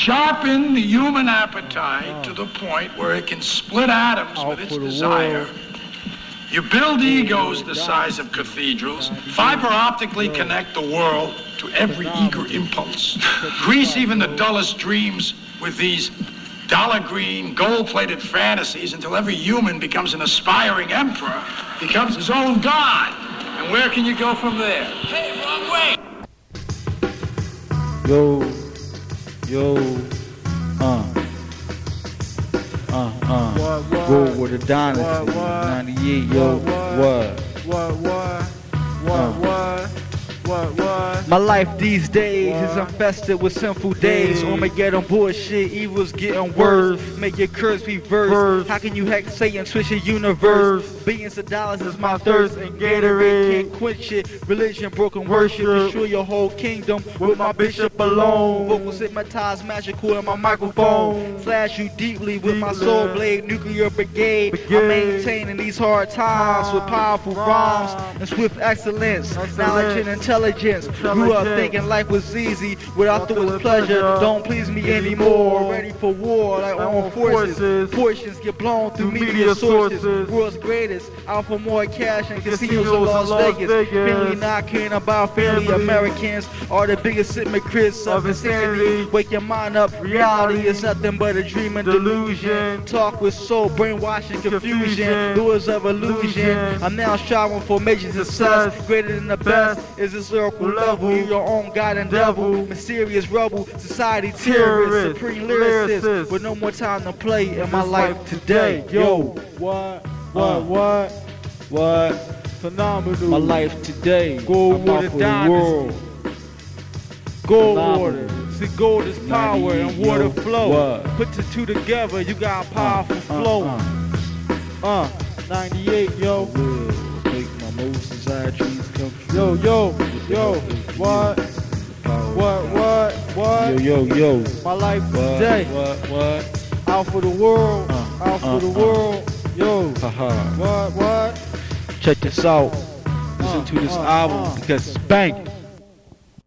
sharpen the human appetite to the point where it can split atoms with its desire. You build egos the size of cathedrals, fiber optically connect the world to every eager impulse. Grease even the dullest dreams with these dollar green, gold plated fantasies until every human becomes an aspiring emperor, becomes his own god. And where can you go from there? Hey, wrong way! Yo, yo, uh, uh, uh. What, what? Go with the dynasty. What, what? 98, yo, What, what? What, what? What, Uh. what? What, what? My life these days is infested with sinful days. Armageddon bullshit, evil's getting worse. Make your curse reverse. Verse. How can you hack Satan, twist your universe? Billions of dollars is my thirst, and Gatorade can't quench it. Religion, broken worship, destroy your whole kingdom with my bishop alone. Vocals hypnotized, magical in my microphone. Slash you deeply with my soul blade, nuclear brigade. I'm maintaining these hard times with powerful rhymes and swift excellence, knowledge and intelligence. Grew up thinking life was easy, without was pleasure. Don't please me anymore. Ready for war, like armed forces. Forces. Portions get blown through media sources. World's greatest, out for more cash and casinos in Las Las Vegas. Vegas. Family not caring about family. Family. Americans are the biggest hypocrites of Of insanity. insanity. Wake your mind up. Reality is nothing but a dream and delusion. Delusion. Talk with soul, brainwashing, confusion. Doors of illusion. Illusion. I'm now striving for major success. Success. Greater than the best Best. is this lyrical Level. level. You your own god and devil. Devil. Mysterious rebel, society terrorist, supreme lyricist. With no more time to play in my life today. Yo, What? What? Uh. What? what? Phenomenal. My life today. Gold water for the dynasty. world. Gold Phenomenal. water. See, gold is power and water yo. flow. What? Put the two together, you got a powerful Uh, flow. uh, Uh, 98, yo. make my most desired dreams come true. Yo, yo, yo. What? What, what, what? Yo, yo, yo. My life What? today. What? What? Out for the world. Uh, Out for uh, the uh. world. Yo. Haha. What, what? Check this out. Listen to this uh, album because it's banging.